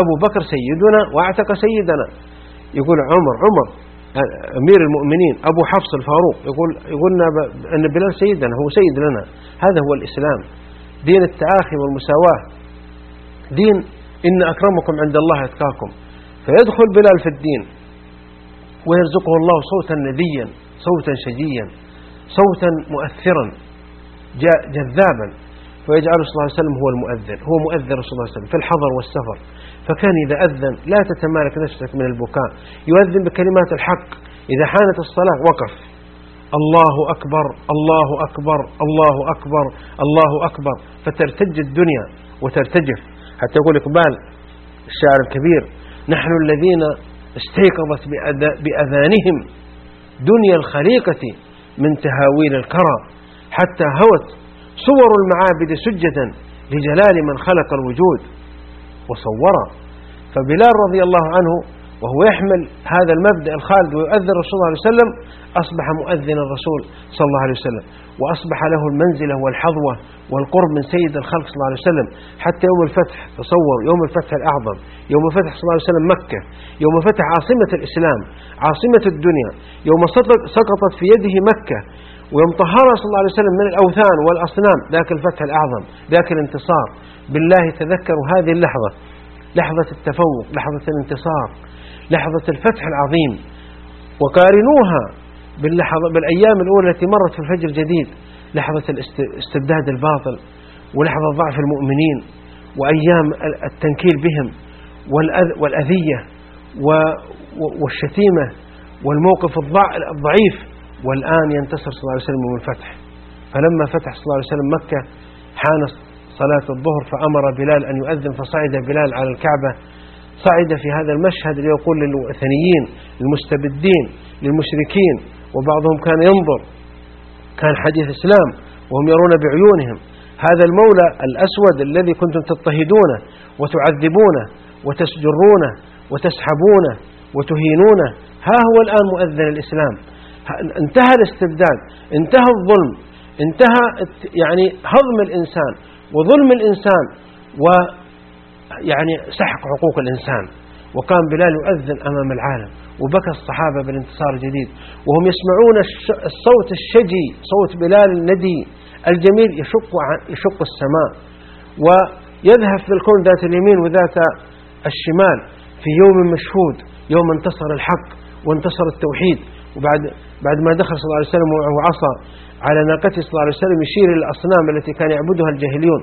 أبو بكر سيدنا واعتق سيدنا. يقول عمر عمر أمير المؤمنين أبو حفص الفاروق يقول يقولنا أن بلال سيدنا هو سيد لنا. هذا هو الإسلام. دين التآخي والمساواة. دين إن أكرمكم عند الله أتقاكم. فيدخل بلال في الدين. ويرزقه الله صوتا نديا صوتا شجيا صوتا مؤثرا جذابا. فيجعل صلى الله عليه وسلم هو المؤذن هو مؤذن صلى الله عليه وسلم في الحضر والسفر. فكان إذا أذن لا تتمالك نفسك من البكاء. يؤذن بكلمات الحق. إذا حانت الصلاة وقف. الله أكبر الله أكبر الله أكبر الله أكبر. فترتج الدنيا وترتجف. حتى يقول إقبال الشاعر الكبير نحن الذين استيقظت بأذانهم دنيا الخليقة من تهاويل الكرى حتى هوت صور المعابد سجدا لجلال من خلق الوجود. وصورا فبلال رضي الله عنه وهو يحمل هذا المبدأ الخالد ويؤذن الرسول صلى الله عليه وسلم أصبح مؤذن الرسول صلى الله عليه وسلم وأصبح له المنزلة والحظوة والقرب من سيد الخلق صلى الله عليه وسلم حتى يوم الفتح تصور يوم الفتح الأعظم يوم فتح صلى الله عليه وسلم مكة يوم فتح عاصمة الإسلام عاصمة الدنيا يوم سقطت في يده مكة ويوم طهرها صلى الله عليه وسلم من الأوثان والأصنام ذاك الفتح الأعظم ذاك الانتصار. بالله تذكروا هذه اللحظة لحظة التفوق لحظة الانتصار لحظة الفتح العظيم وقارنوها باللحظة بالأيام الأولى التي مرت في الفجر الجديد لحظة الاستبداد الباطل ولحظة ضعف المؤمنين وأيام التنكيل بهم والأذية والشتيمة والموقف الضعيف. والآن ينتصر صلى الله عليه وسلم من الفتح فلما فتح صلى الله عليه وسلم مكة حان صلاة الظهر فأمر بلال أن يؤذن فصعد بلال على الكعبة. صعد في هذا المشهد ليقول للوثنيين المستبدين للمشركين وبعضهم كان ينظر كان حديث إسلام وهم يرون بعيونهم. هذا المولى الأسود الذي كنتم تضطهدونه وتعذبونه وتسجرونه وتسحبونه وتهينونه ها هو الآن مؤذن الإسلام. انتهى الاستبداد انتهى الظلم انتهى يعني هضم الإنسان وظلم الإنسان ويعني سحق حقوق الإنسان. وكان بلال يؤذن أمام العالم. وبكى الصحابة بالانتصار الجديد. وهم يسمعون الصوت الشجي صوت بلال الندي الجميل يشق, يشق السماء. ويذهب في الكون ذات اليمين وذات الشمال في يوم مشهود يوم انتصر الحق وانتصر التوحيد. وبعد بعد ما دخل صلى الله عليه وسلم عصا على ناقته صلى الله عليه وسلم يشير إلى الأصنام التي كان يعبدها الجاهليون.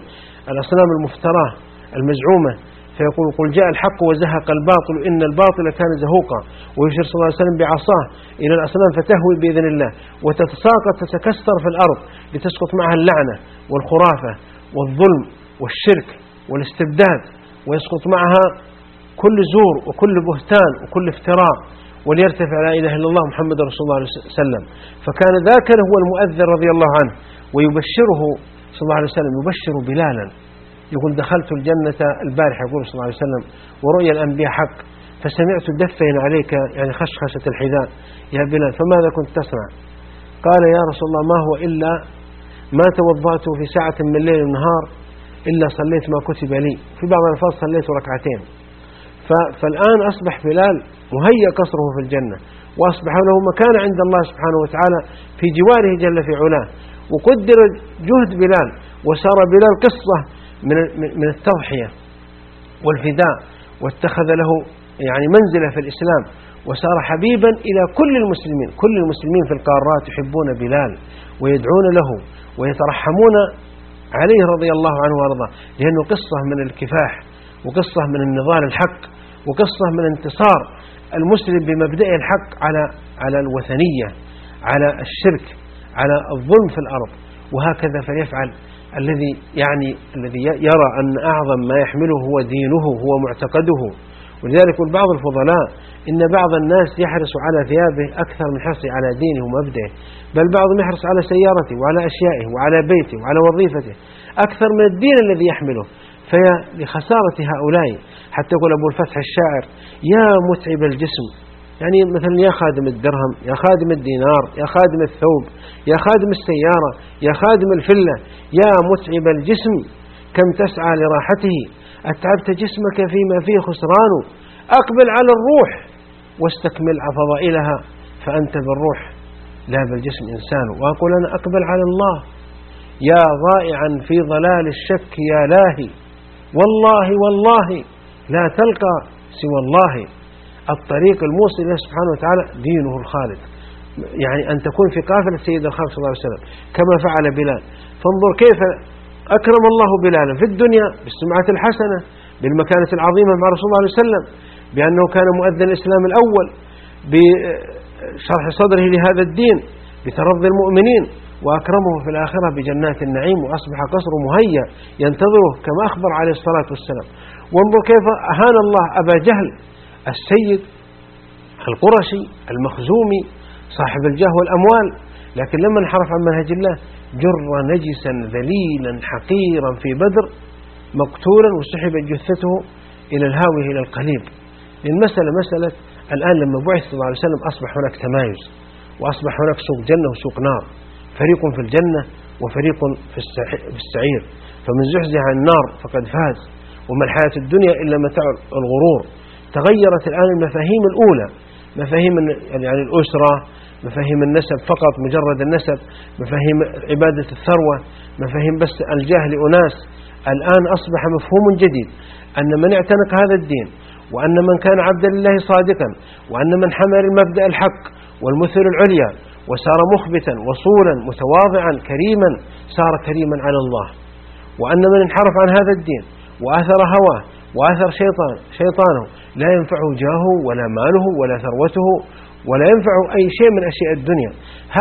الأصنام المفتراه المزعومة فيقول قل جاء الحق وزهق الباطل إن الباطل كان زهوقا. ويشير صلى الله عليه وسلم بعصاه إلى الأصنام فتهوي بإذن الله وتتساقط تتكسر في الأرض لتسقط معها اللعنة والخرافة والظلم والشرك والاستبداد ويسقط معها كل زور وكل بهتان وكل افتراء وليرتفع لا إله إلا الله محمد رسول الله عليه وسلم. فكان ذاك هو المؤذن رضي الله عنه ويبشره صلى الله عليه وسلم يبشر بلالا. يقول دخلت الجنة البارحة يقول صلى الله عليه وسلم ورؤيا الأنبياء حق فسمعت دفين عليك يعني خشخشة الحذاء يا بلال فماذا كنت تصنع قال يا رسول الله ما هو إلا ما توضأت في ساعة من الليل والنهار إلا صليت ما كتب لي. في بعض الألفاظ صليت ركعتين. فالآن أصبح بلال مهيأ قصره في الجنة وأصبح له مكان عند الله سبحانه وتعالى في جواره جل في علاه. وقدر جهد بلال وصار بلال قصة من التضحية والفداء واتخذ له يعني منزلة في الإسلام وصار حبيبا إلى كل المسلمين كل المسلمين في القارات يحبون بلال ويدعون له ويترحمون عليه رضي الله عنه وأرضاه لأنه قصة من الكفاح وقصة من النضال الحق وقصة من انتصار المسلم بمبدأ الحق على على الوثنية على الشرك على الظلم في الأرض وهكذا فليفعل. الذي يعني الذي يرى أن أعظم ما يحمله هو دينه هو معتقده. ولذلك بعض الفضلاء إن بعض الناس يحرص على ثيابه أكثر من حرصه على دينه ومبدئه بل بعضهم يحرص على سيارته وعلى أشيائه وعلى بيته وعلى وظيفته أكثر من الدين الذي يحمله. فيا لخسارة هؤلاء حتى يقول أبو الفتح الشاعر يا متعب الجسم يعني مثلا يا خادم الدرهم يا خادم الدينار يا خادم الثوب يا خادم السيارة يا خادم الفلة يا متعب الجسم كم تسعى لراحته؟ أتعبت جسمك فيما فيه خسران؟ أقبل على الروح واستكمل فضائلها فأنت بالروح لا بالجسم إنسان. وأقول أنا أقبل على الله. يا ضائعا في ضلال الشك يا لاهي. والله والله لا تلقى سوى الله. الطريق الموصل إلى سبحانه وتعالى دينه الخالد يعني أن تكون في قافلة سيد الخلق صلى الله عليه وسلم. كما فعل بلال. فانظر كيف أكرم الله بلالا في الدنيا بالسمعة الحسنة بالمكانة العظيمة مع رسول الله عليه وسلم بأنه كان مؤذن الإسلام الأول بشرح صدره لهذا الدين بترضي المؤمنين وأكرمه في الآخرة بجنات النعيم وأصبح قصر مهيأ ينتظره كما أخبر عليه الصلاة والسلام. وانظر كيف أهان الله أبا جهل السيد القرشي المخزومي صاحب الجاه والأموال. لكن لما انحرف عن منهج الله جر نجسا ذليلا حقيرا في بدر مقتولا وسحبت جثته إلى الهاوية إلى القليب. المسألة مسألة الآن لما بعث صلى الله عليه وسلم أصبح هناك تمايز وأصبح هناك سوق جنة وسوق نار. فريق في الجنة وفريق في السعير. فمن زحزح عن النار فقد فاز. وما الحياة الدنيا إلا متاع الغرور. تغيرت الآن المفاهيم الأولى. مفاهيم يعني الأسرة مفاهيم النسب فقط مجرد النسب. مفاهيم عبادة الثروة مفاهيم بس الجاه لأناس. الآن أصبح مفهوم جديد. أن من اعتنق هذا الدين وأن من كان عبدا لله صادقا وأن من حمل المبدأ الحق والمثل العليا وصار مخبتا وصولا متواضعا كريما صار كريما على الله. وأن من انحرف عن هذا الدين وآثر هواه وآثر شيطان شيطانه لا ينفعه جاهه ولا ماله ولا ثروته ولا ينفعه أي شيء من أشياء الدنيا.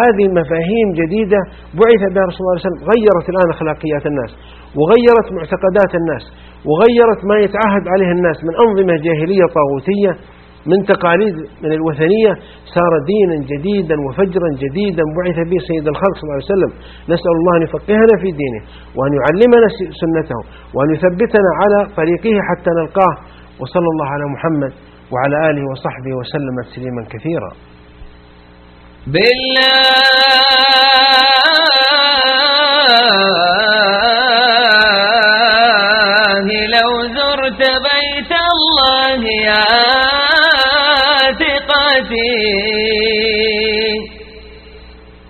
هذه مفاهيم جديدة بعث بها رسول الله صلى الله عليه وسلم غيرت الآن أخلاقيات الناس وغيرت معتقدات الناس وغيرت ما يتعهد عليه الناس من أنظمة جاهلية طاغوتية من تقاليد من الوثنية. صار دينا جديدا وفجرا جديدا بعث به سيد الخلق صلى الله عليه وسلم. نسأل الله أن يفقهنا في دينه وأن يعلمنا سنته وأن يثبتنا على طريقه حتى نلقاه. وصلى الله على محمد وعلى آله وصحبه وسلم تسليما كثيرا. بالله لو زرت بيت الله يا ثقتي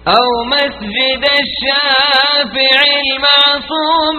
أو مسجد الشافع المعصوم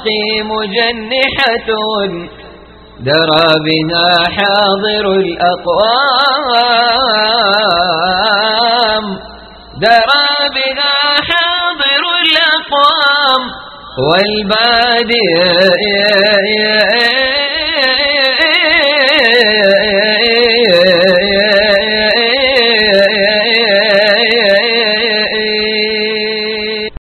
أشواقي مجنحة درى بها حاضر الأقوام. درى بها حاضر الأقوام. والبادي